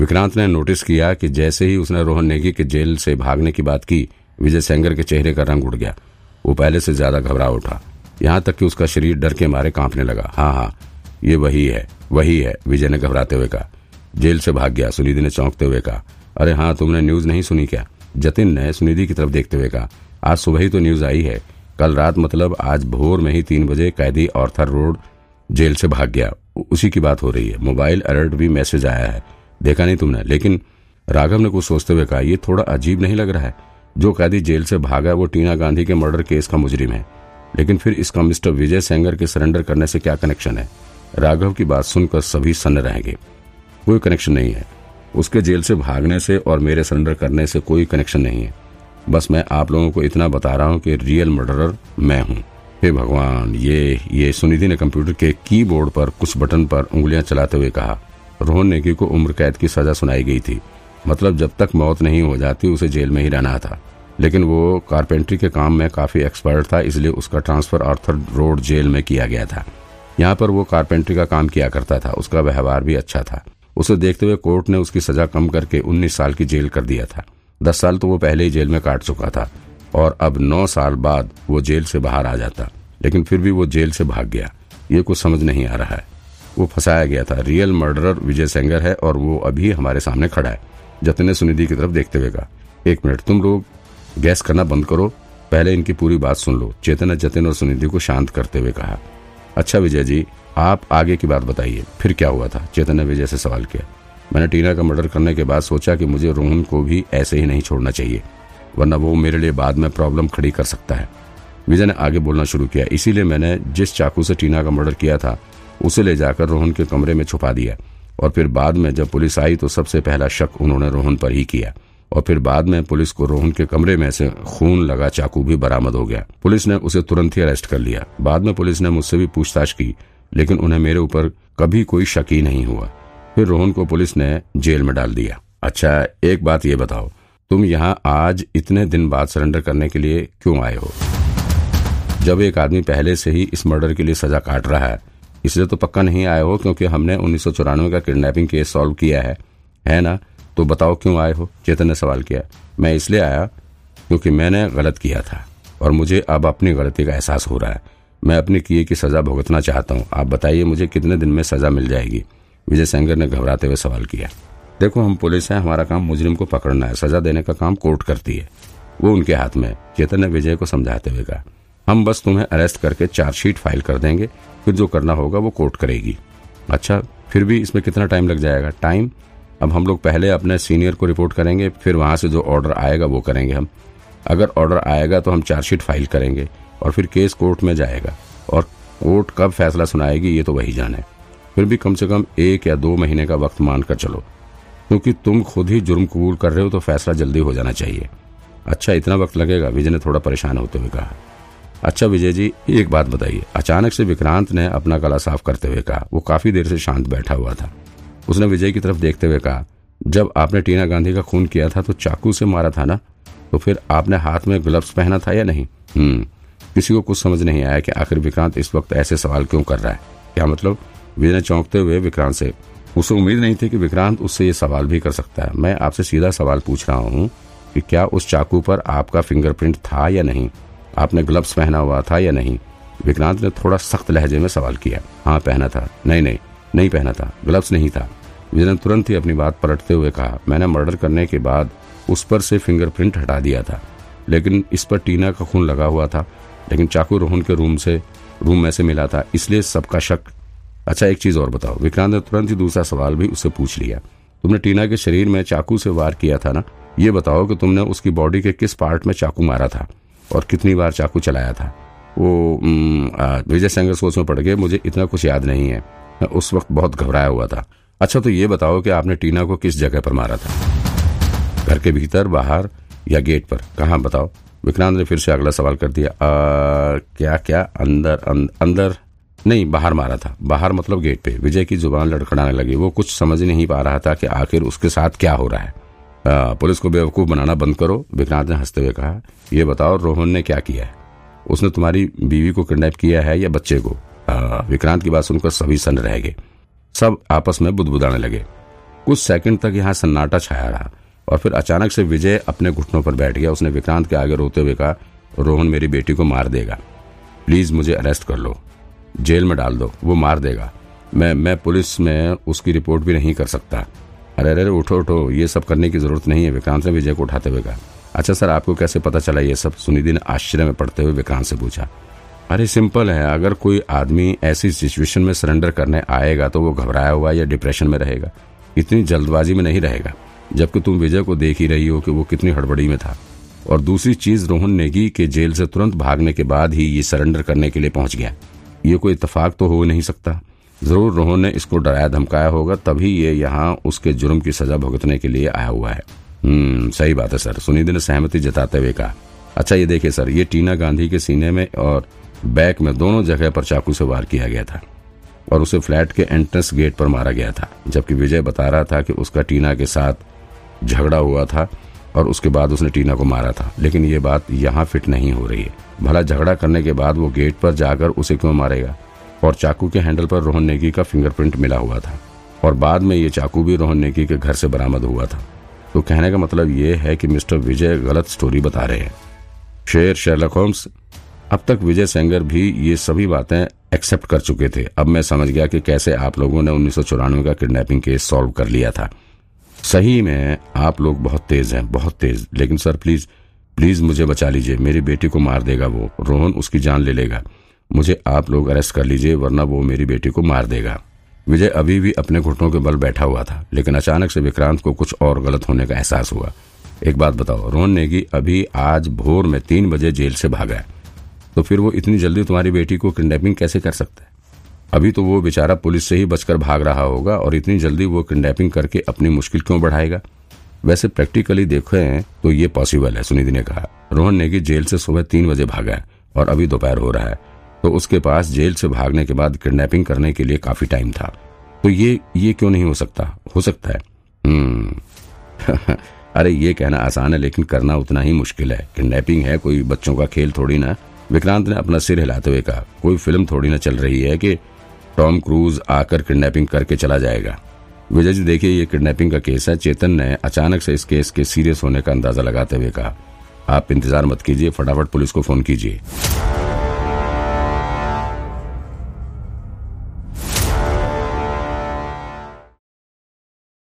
विक्रांत ने नोटिस किया कि जैसे ही उसने रोहन नेगी के जेल से भागने की बात की, विजय सेंगर के चेहरे का रंग उड़ गया। वो पहले से ज़्यादा घबरा उठा। यहाँ तक कि उसका शरीर डर के मारे कांपने लगा। हाँ हाँ ये वही है वही है, विजय ने घबराते हुए कहा। जेल से भाग गया, सुनिधि ने चौंकते हुए कहा। अरे हाँ तुमने न्यूज़ नहीं सुनी क्या? जतिन ने सुनिधि की तरफ़ देखते हुए कहा। आज सुबह ही तो न्यूज़ आई है। कल रात मतलब आज भोर में ही तीन बजे कैदी ऑर्थर रोड जेल से भाग गया। उसी की बात हो रही है। मोबाइल अलर्ट भी मैसेज आया है। देखा नहीं तुमने। लेकिन राघव ने कुछ सोचते हुए कहा यह थोड़ा अजीब नहीं लग रहा है। जो कैदी जेल से भागा वो टीना गांधी के मर्डर केस का मुजरिम है। लेकिन फिर इसका मिस्टर विजय सेंगर के सरेंडर करने से क्या कनेक्शन है? राघव की बात सुनकर सभी सन्न रहेंगे। कोई कनेक्शन नहीं है। उसके जेल से भागने से और मेरे सरेंडर करने से कोई कनेक्शन नहीं है। बस मैं आप लोगों को इतना बता रहा हूँ कि रियल मर्डरर मैं हूँ। हे भगवान, ये ये सुनिधि ने कंप्यूटर के कीबोर्ड पर कुछ बटन पर उंगलियाँ चलाते हुए कहा रोहन नेगी को उम्र कैद की सजा सुनाई गई थी। मतलब जब तक मौत नहीं हो जाती, उसे जेल में ही रहना था। लेकिन वो कारपेंट्री के काम में काफ़ी एक्सपर्ट था, इसलिए उसका ट्रांसफ़र आर्थर रोड जेल में किया गया था। यहाँ पर वो कारपेंट्री का काम किया करता था, उसका व्यवहार भी अच्छा था। उसे देखते हुए कोर्ट ने उसकी सजा कम करके 19 साल की जेल कर दिया था। 10 साल तो वो पहले ही जेल में काट चुका था, और अब 9 साल बाद वो जेल से बाहर आ जाता। लेकिन फिर भी वो जेल से भाग गया। ये कुछ समझ नहीं आ रहा है। वो फंसाया गया था। रियल मर्डरर विजय सेंगर है और वो अभी हमारे सामने खड़ा है। जतिन ने सुनिधि की तरफ़ देखते हुए कहा, एक मिनट, तुम लोग गैस करना बंद करो। पहले इनकी पूरी बात सुन लो। चेतन ने जतिन और सुनिधि को शांत करते हुए कहा अच्छा विजय जी, आप आगे की बात बताइए। फिर क्या हुआ था? चेतन ने विजय से सवाल किया, मैंने टीना का मर्डर करने के बाद सोचा कि मुझे रोहन को भी ऐसे ही नहीं छोड़ना चाहिए, वरना वो मेरे लिए बाद में प्रॉब्लम खड़ी कर सकता है। विजय ने आगे बोलना शुरू किया, इसीलिए मैंने जिस चाकू से टीना का मर्डर किया था उसे ले जाकर रोहन के कमरे में छुपा दिया और फिर बाद में जब पुलिस आई तो सबसे पहला शक उन्होंने रोहन पर ही किया और फिर बाद में पुलिस को रोहन के कमरे में से खून लगा चाकू भी बरामद हो गया। पुलिस ने उसे तुरंत ही अरेस्ट कर लिया। बाद में पुलिस ने मुझसे भी पूछताछ की, लेकिन उन्हें मेरे ऊपर कभी कोई शक ही नहीं हुआ। फिर रोहन को पुलिस ने जेल में डाल दिया। अच्छा एक बात ये बताओ, तुम यहाँ आज इतने दिन बाद सरेंडर करने के लिए क्यों आए हो? जब एक आदमी पहले से ही इस मर्डर के लिए सजा काट रहा है इसलिए तो पक्का नहीं आए हो क्योंकि हमने उन्नीस सौ चौरानवे का किडनैपिंग केस सॉल्व किया है। है ना? तो बताओ क्यों आए हो? चेतन ने सवाल किया। मैं इसलिए आया क्योंकि मैंने गलत किया था और मुझे अब अपनी गलती का एहसास हो रहा है। मैं अपने किए की सजा भुगतना चाहता हूँ। आप बताइए मुझे कितने दिन में सजा मिल जाएगी? विजय सेंगर ने घबराते हुए सवाल किया। देखो, हम पुलिस हैं, हमारा काम मुजरिम को पकड़ना है। सजा देने का काम कोर्ट करती है। वो उनके हाथ में चेतन ने विजय को समझाते हुए कहा, हम बस तुम्हें अरेस्ट करके चार्जशीट फ़ाइल कर देंगे। फिर जो करना होगा वो कोर्ट करेगी। अच्छा फिर भी इसमें कितना टाइम लग जाएगा? टाइम अब हम लोग पहले अपने सीनियर को रिपोर्ट करेंगे, फिर वहाँ से जो ऑर्डर आएगा वो करेंगे हम। अगर ऑर्डर आएगा तो हम चार्जशीट फ़ाइल करेंगे और फिर केस कोर्ट में जाएगा। और कोर्ट कब फैसला सुनाएगी, ये तो वही जाने फिर भी कम से कम एक या दो महीने का वक्त मानकर चलो। क्योंकि तुम खुद ही जुर्म कबूल कर रहे हो तो फैसला जल्दी हो जाना चाहिए। अच्छा इतना वक्त लगेगा, विजय ने थोड़ा परेशान होते हुए कहा। अच्छा विजय जी, एक बात बताइए। अचानक से विक्रांत ने अपना गला साफ़ करते हुए कहा, वो काफ़ी देर से शांत बैठा हुआ था। उसने विजय की तरफ़ देखते हुए कहा, जब आपने टीना गांधी का खून किया था तो चाकू से मारा था ना? तो फिर आपने हाथ में ग्लव्स पहना था या नहीं? हम्म किसी को कुछ समझ नहीं आया कि आखिर विक्रांत इस वक्त ऐसे सवाल क्यों कर रहा है। क्या मतलब? विजय ने चौंकते हुए विक्रांत से, उसे उम्मीद नहीं थी कि विक्रांत उससे ये सवाल भी कर सकता है। मैं आपसे सीधा सवाल पूछ रहा हूँ कि क्या उस चाकू पर आपका फिंगरप्रिंट था या नहीं? आपने ग्लव्स पहना हुआ था या नहीं? विक्रांत ने थोड़ा सख्त लहजे में सवाल किया। हाँ पहना था। नहीं नहीं नहीं पहना था। ग्लव्स नहीं था। विजय ने तुरंत ही अपनी बात पलटते हुए कहा, मैंने मर्डर करने के बाद उस पर से फिंगरप्रिंट हटा दिया था। लेकिन इस पर टीना का खून लगा हुआ था। लेकिन चाकू रोहन के रूम से, रूम में से मिला था। इसलिए सबका शक अच्छा एक चीज़ और बताओ। विक्रांत ने तुरंत ही दूसरा सवाल भी उससे पूछ लिया। तुमने टीना के शरीर में चाकू से वार किया था ना? ये बताओ कि तुमने उसकी बॉडी के किस पार्ट में चाकू मारा था? और कितनी बार चाकू चलाया था। वो विजय संगर सोच में पड़ गए मुझे इतना कुछ याद नहीं है। मैं उस वक्त बहुत घबराया हुआ था। अच्छा तो ये बताओ कि आपने टीना को किस जगह पर मारा था? घर के भीतर बाहर या गेट पर? कहा बताओ। विक्रांत ने फिर से अगला सवाल कर दिया। आ, क्या क्या? अंदर अं, अंदर? नहीं बाहर मारा था। बाहर मतलब गेट पे। विजय की ज़ुबान लड़खड़ाने लगी। वो कुछ समझ नहीं पा रहा था कि आखिर उसके साथ क्या हो रहा है। पुलिस को बेवकूफ़ बनाना बंद करो, विक्रांत ने हँसते हुए कहा यह बताओ, रोहन ने क्या किया है? उसने तुम्हारी बीवी को किडनैप किया है या बच्चे को? विक्रांत की बात सुनकर सभी सन रह गए। सब आपस में बुदबुदाने लगे। कुछ सेकंड तक यहाँ सन्नाटा छाया रहा और फिर अचानक से विजय अपने घुटनों पर बैठ गया। उसने विक्रांत के आगे रोते हुए कहा, रोहन मेरी बेटी को मार देगा। प्लीज़ मुझे अरेस्ट कर लो। जेल में डाल दो। वो मार देगा। मैं मैं पुलिस में उसकी रिपोर्ट भी नहीं कर सकता। अरे अरे उठो उठो, ये सब करने की ज़रूरत नहीं है, विक्रांत ने विजय को उठाते हुए कहा। अच्छा सर, आपको कैसे पता चला ये सब? सुनिधि ने आश्चर्य में पड़ते हुए विक्रांत से पूछा। अरे, सिंपल है, अगर कोई आदमी ऐसी सिचुएशन में सरेंडर करने आएगा तो वो घबराया हुआ या डिप्रेशन में रहेगा। इतनी जल्दबाजी में नहीं रहेगा, जबकि तुम विजय को देख ही रही हो कि वो कितनी हड़बड़ी में था। और दूसरी चीज़, रोहन नेगी के जेल से तुरंत भागने के बाद ही ये सरेंडर करने के लिए पहुँच गया। ये कोई इतफाक तो हो नहीं सकता। ज़रूर रोहन ने इसको डराया, धमकाया होगा, तभी ये यहाँ उसके जुर्म की सजा भुगतने के लिए आया हुआ है। हम्म सही बात है सर। सुनिधि ने सहमति जताते हुए कहा। अच्छा ये देखिए सर, ये टीना गांधी के सीने में और बैक में दोनों जगह पर चाकू से वार किया गया था और उसे फ्लैट के एंट्रेंस गेट पर मारा गया था, जबकि विजय बता रहा था कि उसका टीना के साथ झगड़ा हुआ था और उसके बाद उसने टीना को मारा था। लेकिन ये बात यहाँ फिट नहीं हो रही है। भला झगड़ा करने के बाद वो गेट पर जाकर उसे क्यों मारेगा? और चाकू के हैंडल पर रोहन नेगी का फिंगरप्रिंट मिला हुआ था। और बाद में ये चाकू भी रोहन नेगी के घर से बरामद हुआ था। तो कहने का मतलब ये है कि मिस्टर विजय गलत स्टोरी बता रहे हैं। शेर शेरलक होम्स, अब तक विजय सेंगर भी ये सभी बातें एक्सेप्ट कर चुके थे। अब मैं समझ गया कि कैसे आप लोगों ने उन्नीस सौ चौरानवे का किडनैपिंग केस सॉल्व कर लिया था। सही में आप लोग बहुत तेज हैं, बहुत तेज। लेकिन सर, प्लीज़ प्लीज़ मुझे बचा लीजिए। मेरी बेटी को मार देगा वो। रोहन उसकी जान ले लेगा। मुझे आप लोग अरेस्ट कर लीजिए, वरना वो मेरी बेटी को मार देगा। विजय अभी भी अपने घुटनों के बल बैठा हुआ था, लेकिन अचानक से विक्रांत को कुछ और गलत होने का एहसास हुआ। एक बात बताओ, रोहन नेगी अभी आज भोर में तीन बजे जेल से भागा तो फिर वो इतनी जल्दी तुम्हारी बेटी को किडनैपिंग कैसे कर सकता है? अभी तो वो बेचारा पुलिस से ही बचकर भाग रहा होगा, और इतनी जल्दी वो किडनैपिंग करके अपनी मुश्किल क्यों बढ़ाएगा? वैसे प्रैक्टिकली देखें तो ये पॉसिबल है सुनिधि ने कहा। रोहन नेगी जेल से सुबह तीन बजे भागा है, और अभी दोपहर हो रहा है। तो उसके पास जेल से भागने के बाद किडनैपिंग करने के लिए काफ़ी टाइम था। तो ये ये क्यों नहीं हो सकता? हो सकता है। हम्म। अरे, ये कहना आसान है, लेकिन करना उतना ही मुश्किल है। किडनैपिंग है, कोई बच्चों का खेल थोड़ी ना। विक्रांत ने अपना सिर हिलाते हुए कहा, कोई फ़िल्म थोड़ी ना चल रही है कि टॉम क्रूज आकर किडनैपिंग करके चला जाएगा? विजय जी, देखिए, ये किडनैपिंग का केस है। चेतन ने अचानक से इस केस के सीरियस होने का अंदाज़ा लगाते हुए कहा, आप इंतज़ार मत कीजिए, फटाफट पुलिस को फ़ोन कीजिए।